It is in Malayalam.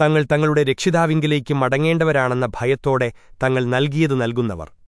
തങ്ങൾ തങ്ങളുടെ രക്ഷിതാവിങ്കിലേക്ക് മടങ്ങേണ്ടവരാണെന്ന ഭയത്തോടെ തങ്ങൾ നൽകിയത് നൽകുന്നവർ.